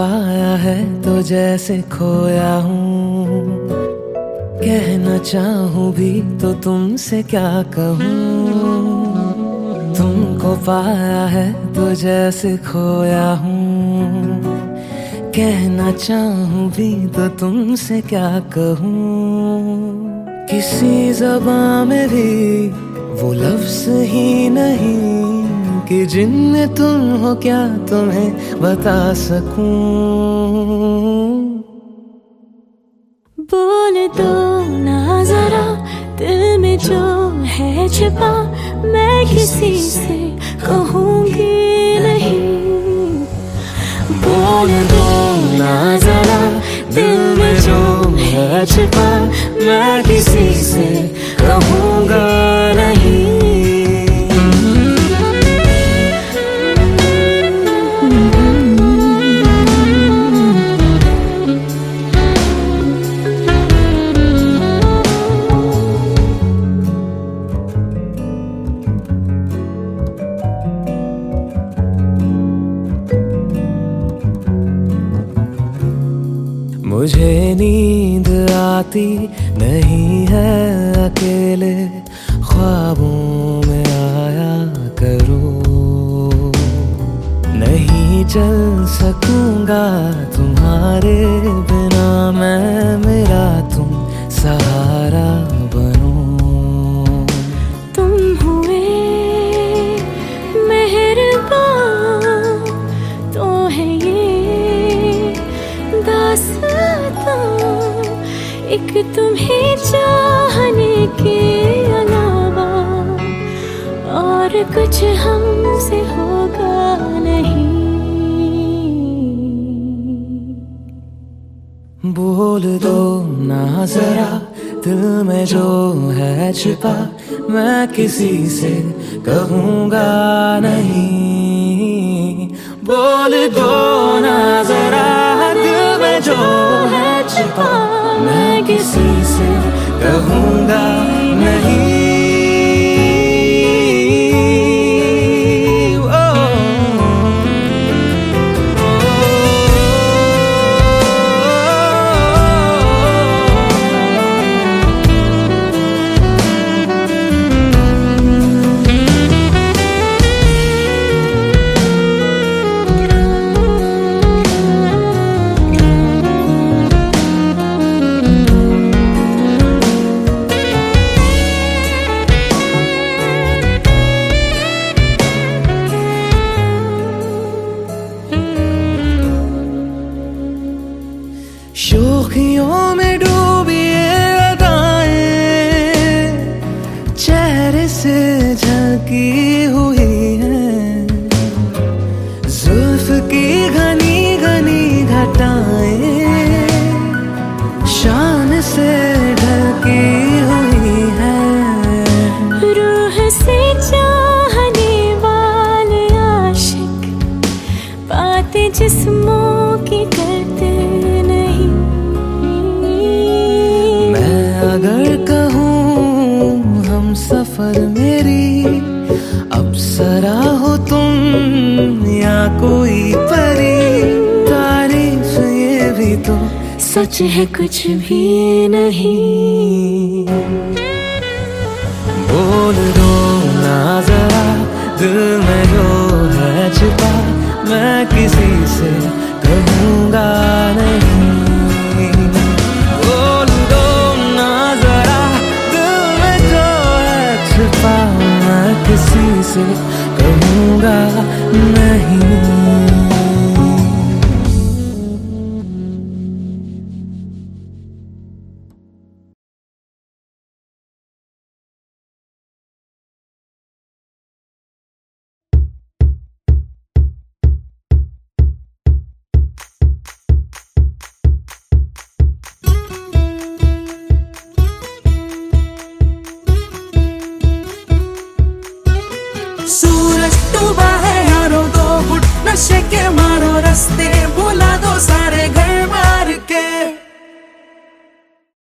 है तो जैसे खोया हूँ। कहना चाहूँ भी तो तुमसे क्या कहूँ। तुमको पाया है तो जैसे खोया हूँ। कहना चाहूँ भी तो तुमसे क्या कहूँ। किसी जबा में भी वो लफ्ज ही नहीं। कि जिनमें तुम हो क्या तुम्हें बता सकूँ? बोल दो ना जरा, दिल में जो है छिपा, मैं किसी से कहूँगी नहीं। बोल दो ना जरा, दिल में जो है छिपा, मैं किसी से मुझे नींद आती नहीं है अकेले, ख्वाबों में आया करो। नहीं चल सकूँगा तुम्हारे बिना मैं, मेरा तुम सहारा बनो। तुम हुए मेहरबान तो है ये दास्तां एक तुम्हें चाहने के अलावा और कुछ हमसे होगा नहीं। बोल दो ना जरा, दिल में जो है छिपा, मैं किसी से कहूँगा नहीं। बोल दो ना कहूँगा नहीं। से झकी हुई है। जुल्फ की घनी घनी घटाएँ शान से ढकी हुई है। रूह से चाहने वाले आशिक बातें जिस्मों की करते नहीं। मैं अगर कहूँ हम सफ़र मेरी सच है कुछ भी नहीं। बोल दो ना जरा, दिल में जो है छिपा, मैं किसी से कहूँगा नहीं। किसी से कहूँगा सूरज डूबा है यारो दो गुट नशे के मारो रस्ते भुला दो सारे घर।